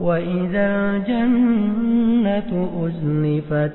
وإذا الجنة أزلفت